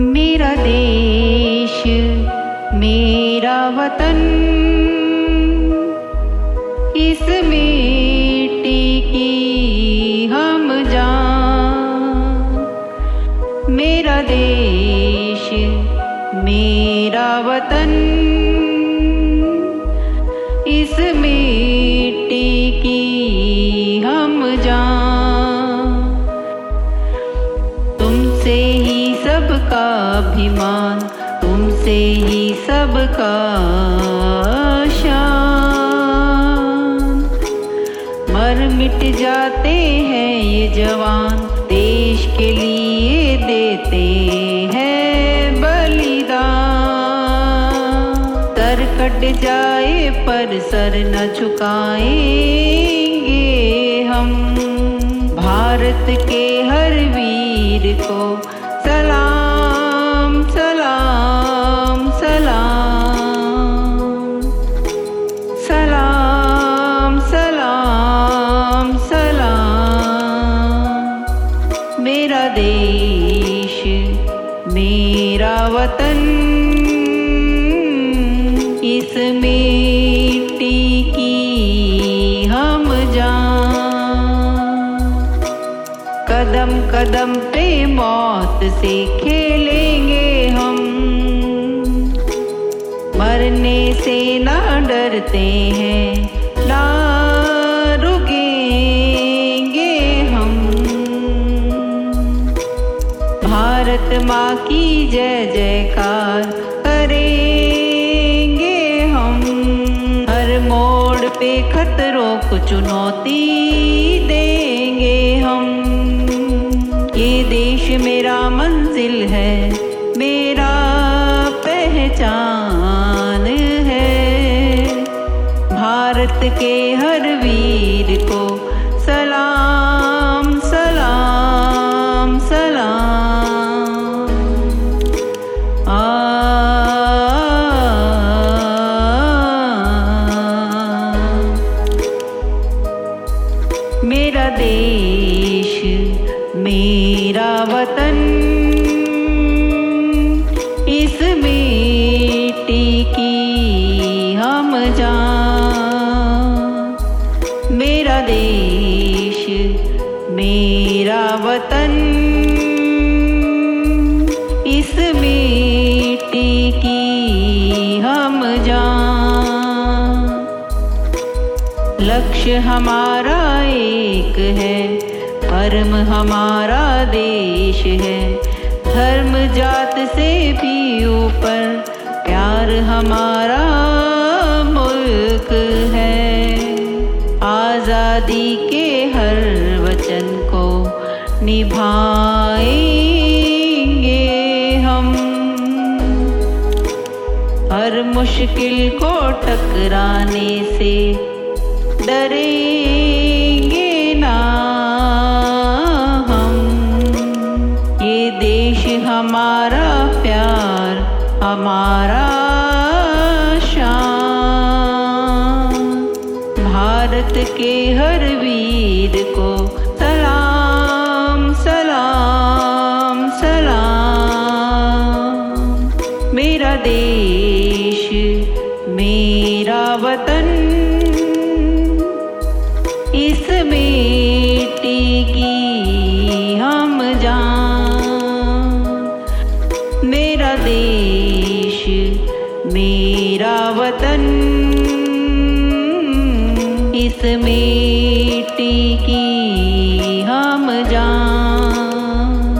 मेरा देश, मेरा वतन। इस मिट्टी की हम जान। मेरा देश, मेरा वतन। इस मिट्टी की हम जान। सबका अभिमान, तुमसे ही सबका शान। मर मिट जाते हैं ये जवान, देश के लिए देते हैं बलिदान। सर कट जाए, पर सर न झुकाएँगे हम। भारत के हर वीर को सलाम। वतन। इस मिट्टी की हम जान। कदम कदम पे मौत से खेलेंगे हम। मरने से ना डरते हैं। भारत माँ की जय जयकार करेंगे हम। हर मोड़ पे खतरों को चुनौती देंगे हम। ये देश मेरा मंजिल है, मेरा पहचान है। भारत के हर मेरा वतन, इस मिट्टी की हम जान। मेरा देश, मेरा वतन, इस मिट्टी की हम जान। लक्ष्य हमारा एक है परम हमारा देश है। धर्म जात से भी ऊपर, प्यार हमारा मुल्क है। आज़ादी के हर वचन को निभाएँगे हम। हर मुश्किल को टकराने से डरेंगे हमारा प्यार, हमारा शान। भारत के हर वीर को सलाम सलाम सलाम। मेरा देश, मेरा वतन इस मेरा वतन इस मिट्टी की हम जान।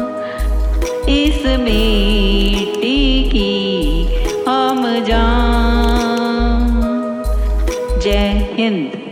इस मिट्टी की हम जान। जय हिंद।